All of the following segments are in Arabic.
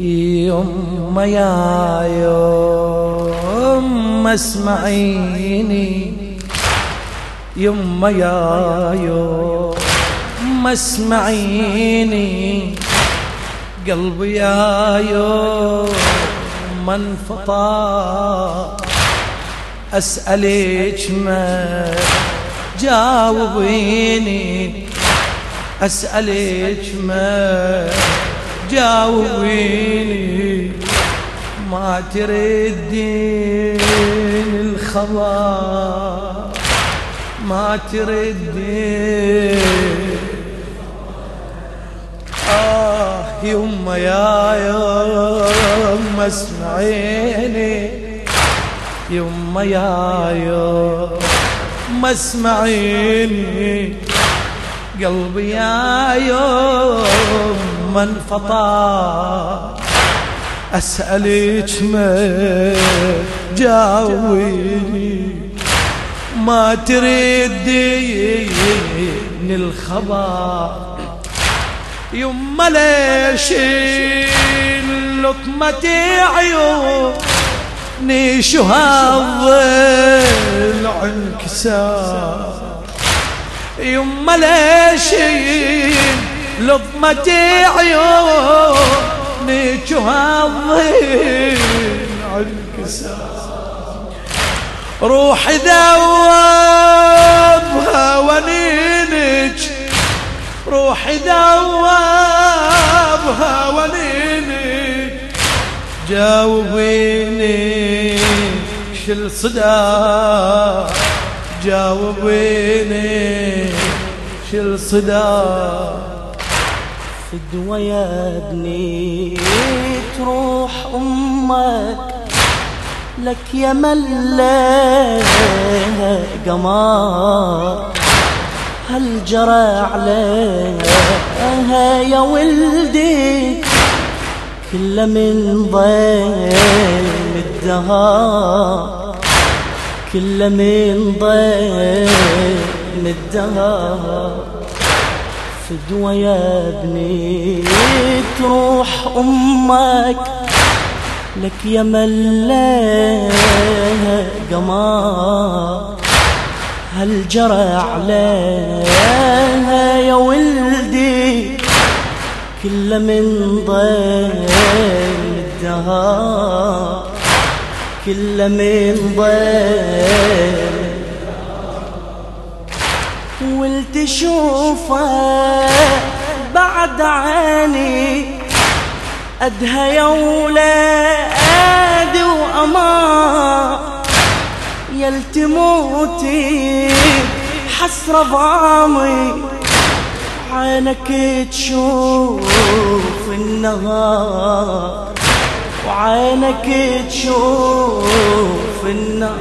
يما يا يما اسمعيني يما يا يما اسمعيني قلبي يا يما انفطر أسألك ما جاوبيني أسألك ما جاوبيني ما تردين الخبر ما تردين. آه يما يا يما اسمعيني يما يا يما اسمعيني. قلبي يا يوم من فطار أسألك ما جاويني؟ ما تردين الخبر؟ يما ليش لطمة عيوني شو هالظل انكسار يما ليش لضمة عيونك وهالظل عالكسار روح ذوبها ونينك روح ذوبها ونينك جاوبيني شل صدا جاوبيني شل صدا فدوى يا ابني تروح أمك. لك يا ملا قمار هل جرى عليها يا ولدي؟ كل من ضيم الدهار كل من ضيم الدهار فدوى يا ابني تروح أمك. لك يا ملا قمار هل جرى عليها يا ولدي؟ كل من ضيم الدهار كل من ضيم ولتشوفه بعد عيني أدهى يا ولادي وأمان يلتموتي حسرة ضامي عينك تشوف النهار. وعينك تشوف النهار.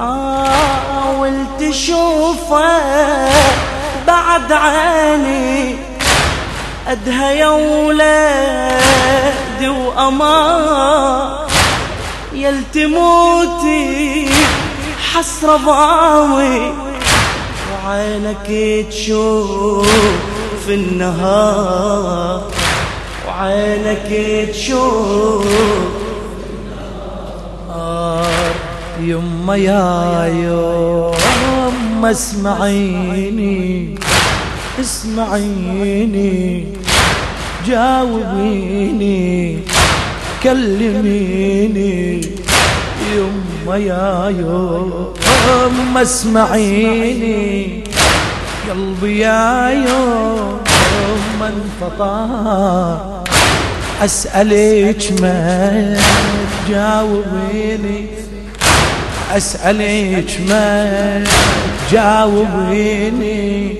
آه. ولتشوفه بعد عيني أدهى يا ولادي وأمان يلتموتي حسرة ضاوي وعينك تشوف النهار وعينك تشوف يما يا يما اسمعيني اسمعيني جاوبيني كلميني. يما يا يما اسمعيني. قلبي يا يما انفطار أسألك ما تجاوبيني أسألك ما جاوبيني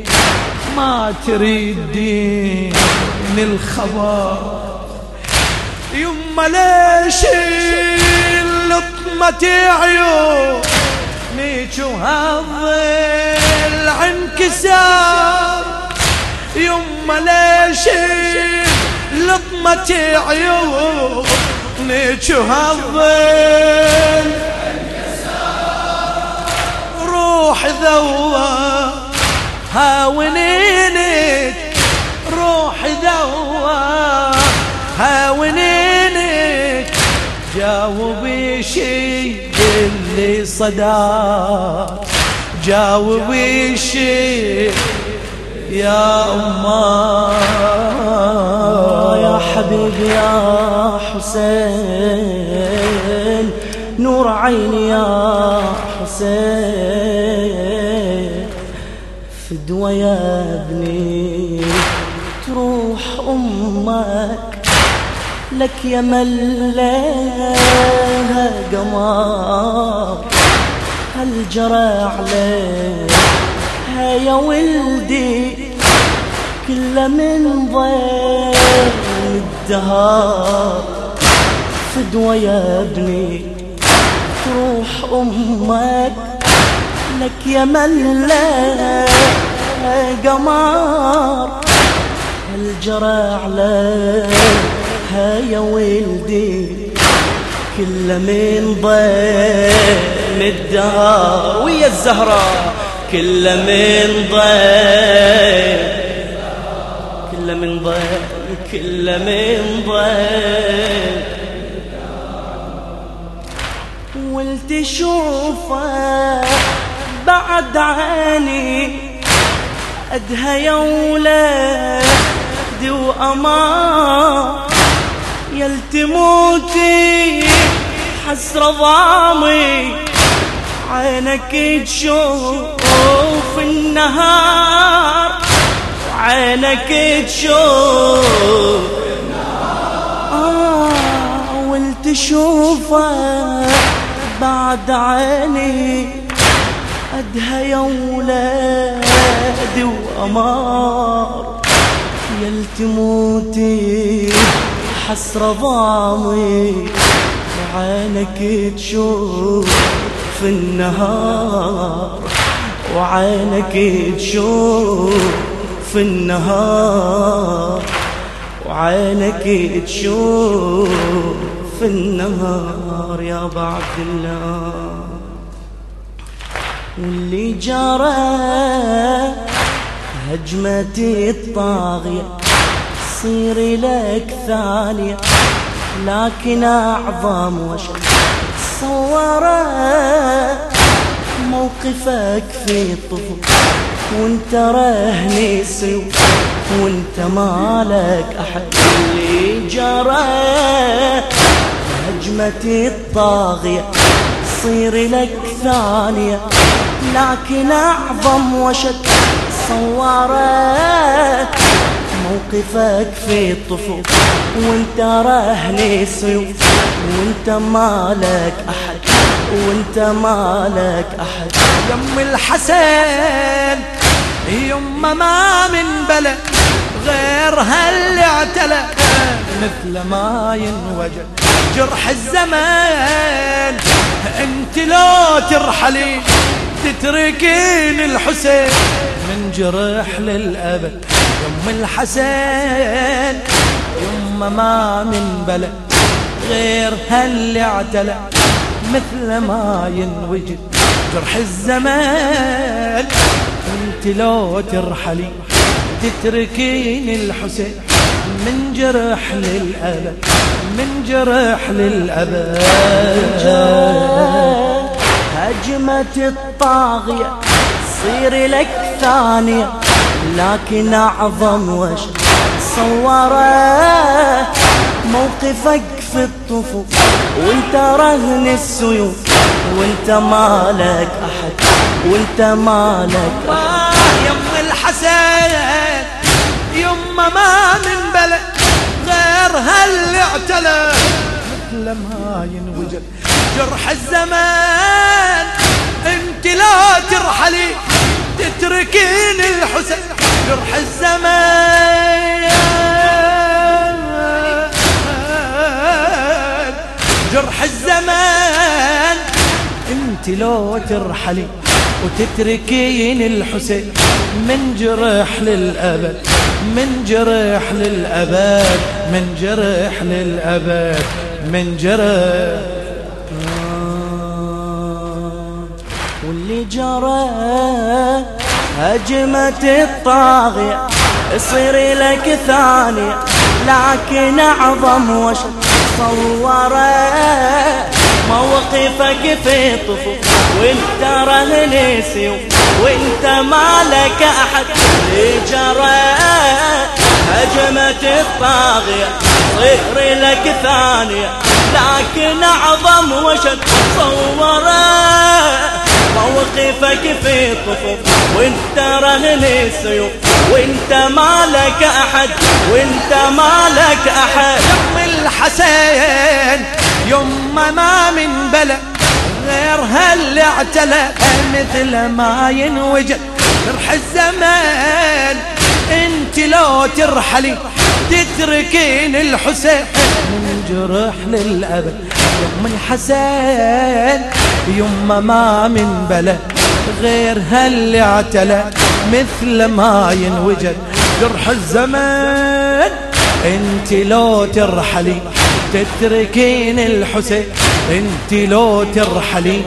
ما تريدين الخبر؟ يما ليش لطمة عيونك وهالظل انكسار يما ليش لطمة عيونك وهالظل روح ذوى هاونينك روح ذوى هاونينك جاوبي شي اللي صدى. جاوبي شي يا أمة. يا حبيبي يا حسين نور عيني يا حسين فدوى يا ابني تروح أمك لك يا ملاها قمر. هل جرى عليك يا ولدي؟ كل من ضيم الدهار فدوى يا ابني تروح أمك. لك يا ملا قمر. هل جرى عليها يا ولدي. كل من ضيم الدهار ويا الزهراء. كل من ضيم. كل من ضيم. كل من ضيم. والتشوفه بعد عيني أدها يا ولدي وأمان. يلتموتي حسرة ضامي عينك تشوف النهار. عينك تشوف آه والتشوفه بعد عيني أدها يا ولادي وأمار. يلتموتي حسرة ضامي وعينك تشوف في النهار. وعينك تشوف في النهار. وعينك تشوف في النهار يا بعد الله. واللي جرى هجمتي الطاغية صيري لك ثانية لكن أعظم وشك صورة موقفك في الطفل وانت رهني سيوف وانت مالك أحد. اللي جرى هجمتي الطاغية تصير لك ثانية. لكن أعظم وشك صورت موقفك في الطفوف وأنت رهني سيوف وأنت مالك أحد. وأنت مالك أحد. يم الحسن يما ما من بلد. غير هاللي اعتلى؟ مثل ما ينوجد جرح الزمان. انت لو ترحلي تتركين الحسين. من جرح للأبد يم الحسن يما ما من بلد غير هاللي اعتلى؟ مثل ما ينوجد جرح الزمان. انت لو ترحلي. تتركين الحسين من جرح للأبد من جرح للأبد. هجمة الطاغية صير لك ثانية لكن أعظم وش صوره موقفك في الطفوف وانت رهن السيوف وانت مالك أحد وانت مالك أحد. يم الحسن ما من بلد غير هل اعتلى مثل ما ينوجد جرح الزمان. انت لا ترحلي تتركين الحسن. جرح الزمان. جرح الزمان. انت لو ترحلي وتتركين الحسين من جرح للأبد من جرح للأبد من جرح للأبد من جرح. واللي جرى هجمة الطاغية يصير لك ثانية لكن أعظم وش صوره موقفك في طفو. وانت رهن سيوف وانت مالك أحد. جرى هجمت الطاغية. صير لك ثانية. لكن أعظم وشد. صوره موقفك في طفل وانت رهن السيوف وانت مالك أحد. وانت مالك أحد. يوم الحسين يوم ما من بلد غير هل اعتلى مثل ما ينوجد جرح الزمان. انت لو ترحلي تتركين الحسين من جرح للأبد يوم الحسين يما ما من بلد غير هل اعتلى مثل ما ينوجد جرح الزمان. انت لو ترحلي تتركين الحسين انت لو ترحلي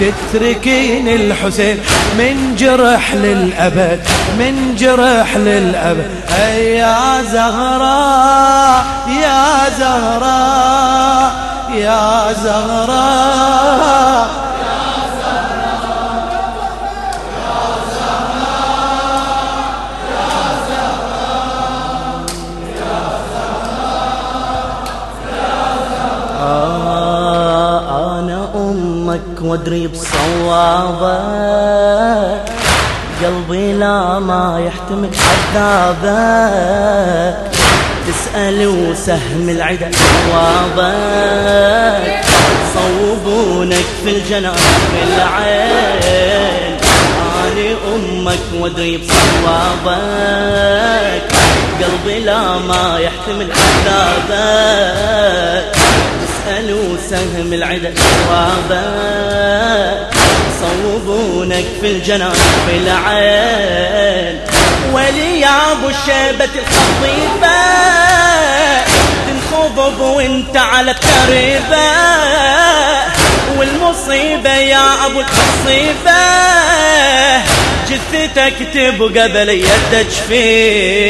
تتركين الحسين من جرح للأبد من جرح للأبد. يا زهراء يا زهراء يا زهراء وادري بصوابه قلبي لا ما يحتمل عذابك تسأل وسهم العدا جوابك صوبونك في الجنان في اني أمك وادري بصوابك قلبي لا ما يحتمل عذابك اسألوا سهم العدا جوابك صوبونك في الجنان في العين. ولي يا أبو الشيبة الخطيبة. تنخضب وانت على التريبة. والمصيبة يا أبو المصيبة جثتك تبقى بلي التجفين.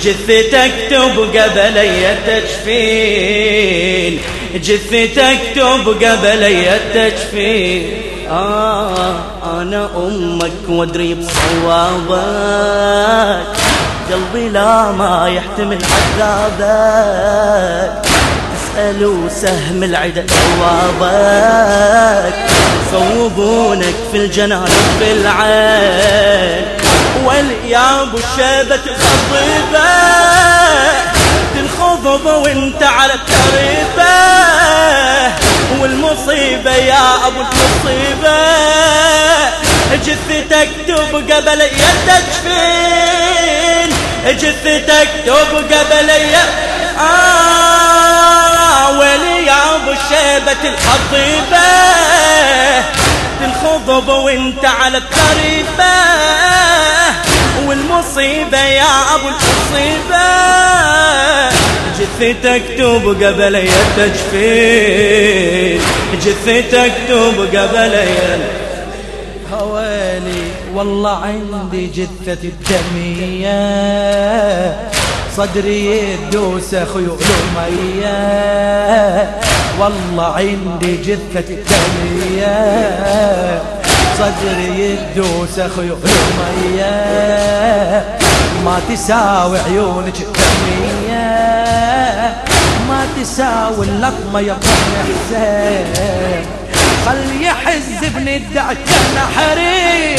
جثتك تبقى بلي التجفين. جثتك تبقى بلي التجفين. آه أنا أمك وأدري بصوابك. قلبي لا ما يحتمل عذابك. اسألوا سهم العدا جوابك صوبونك في الجنان في العين واليا ابو الشيبة الخطيبة تنخضب وانت على التريبة. والمصيبة يا أبو المصيبة جثتك تبقى بلي التجفين جثتك تبقى بلي آه. ولي يا ابو الشيبة الخطيبة تنخضب وانت على التريبة والمصيبة يا أبو المصيبة جثتك تبقى بلي التجفين جثتك تبقى بلي هوالي والله عندي جثة الدمية. صدري يدوس خيول مية والله عندي جثة الدمية. صدري يدوس خيول مية ما تساوي عيونك الدمية. ما تساوي اللطمة يا حسين. خل يحز ابن الدعي نحري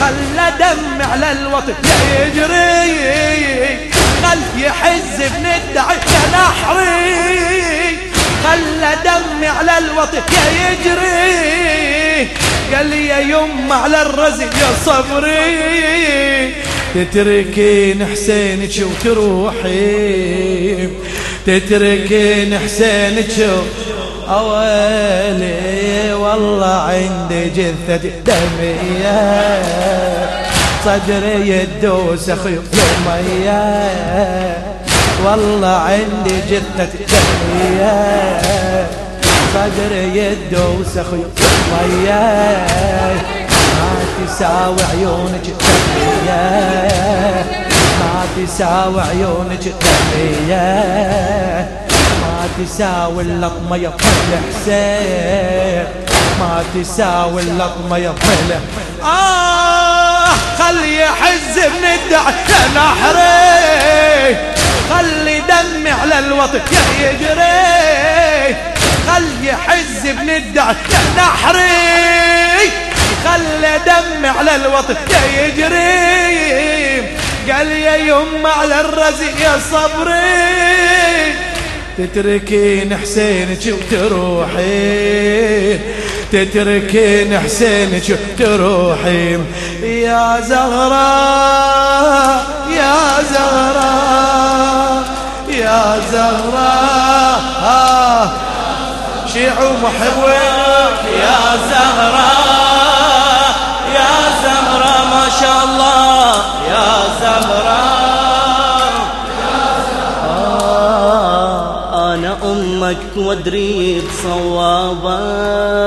خلى دم على الوطن يجري خل يحز ابن الدعي نحري. خلى دم على الوطن يجري. قال لي يا يم على الرزق يا صبري. تتركين حسينك وتروحي. تتركين حسينك أولي والله عندي جثة دمية. صدري يدوس خيوط المية والله عندي جثة دمية. صدري يدوس خيوط المية ما تساوي عيونك الدمية ما تساوي عيونك الدمية تساوي اللطمة يا الحسين ما تساوي اللطمة يا آه! خلي يحز من يا نحري خلي دمي على الوطن يجري. خلي يحز من يا نحري خلي دمي على الوطن يجري. قال يا يم على الرزق يا صبري. تتركين حسينك وتروحي. تتركين حسينك وتروحي يا زهراء يا زهراء يا زهراء شيعوا محبوك يا زهراء يا زهراء ما شاء الله يا زهراء آه أنا أمك وأدري بصوابك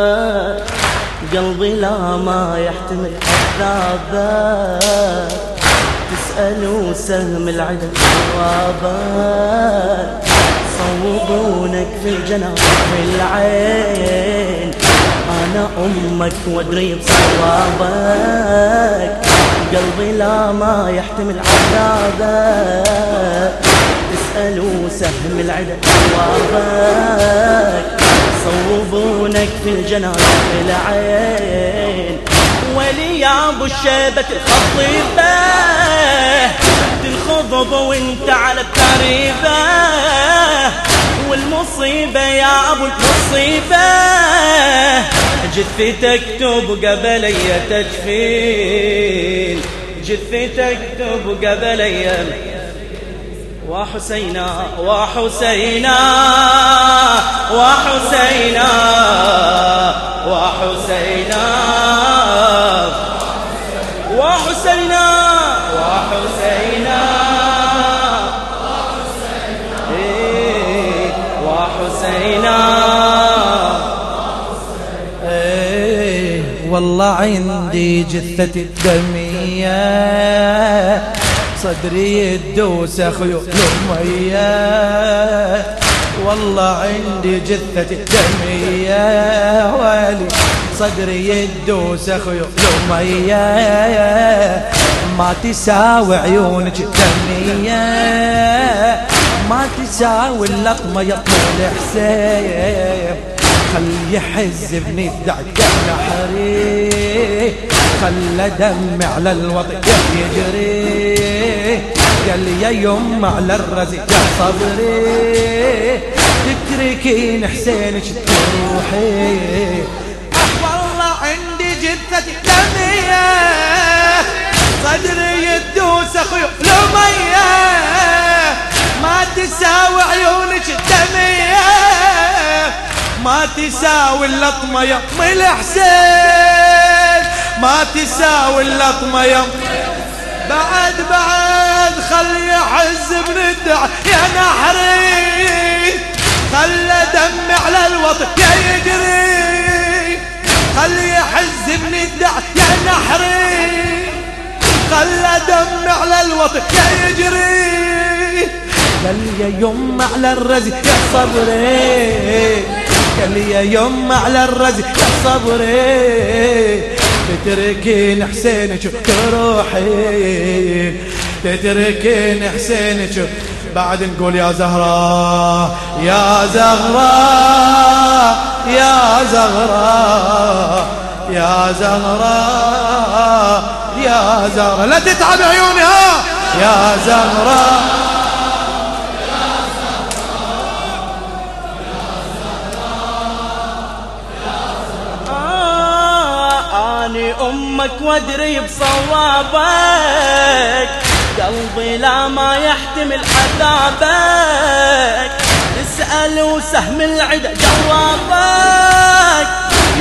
قلبي لا ما يحتمل عذابك تسأل سهم العدل جوابك صوبونك في الجنة في العين. أنا أمك وأدري بصوابك. قلبي لا ما يحتمل عذابك اسألوا سهم العدل جوابك صوبونك في الجنة في العين. ولي يا أبو الشيبة الخطيبة تنخضب وانت على التريبة. والمصيبة يا أبو المصيبة جثتك تكتب قبل تجفين. جثتك تكتب قبل وحسينا وحسينا وحسينا وحسينا وحسينا وحسينا إيه، وحسينا. إيه، والله عندي جثة دمية صدري يدوس خيول مية والله عندي جثة دمية. والي صدري يدوس خيول مية ما تساوي عيونك دمية. ما تساوي اللطمة يا حسين. خلي يحز ابني الدعك نحري خلى دمي على الوطن يجري. قال يا يم على الرزق يا صبري. تتركين حسينك تروحي والله عندي جثة دمية صدري يدوس أخوي لمية. ما تساوي عيونك الدمية. ما تساوي اللطمة يا الحسين ما تساوي اللطمة يا بعد بعد خلي يحز من الدع يا نحري خلى دمي على الوطن. يا يجري خلي يحز من الدع يا نحري خلى دمي على الوطن. يا يجري يا يم على الرزق. يا صبري. قال يا يم على الرزق يا صبري. تتركين حسين شو تروحي تتركين حسين شو بعد نقول يا زهراء يا زهراء يا زهراء يا زهراء يا زهراء لا تتعب عيونها يا زهراء أمك وادري بصوابك. قلبي لا ما يحتمل عذابك. تسأل وسهم العدا جوابك.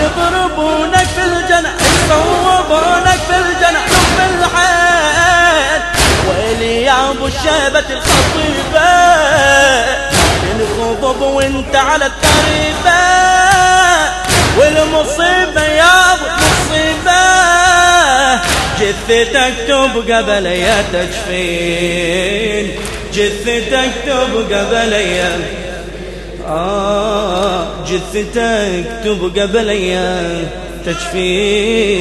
يضربونك في الجنة يصوبونك في الجنة في العين. ويلي يا أبو الشيبة الخطيبة. الخطب وانت على الطريبة والمصيبة جثتك تبقى بليا تجفين. جثتك تبقى بليا آه جثتك تبقى بليا تجفي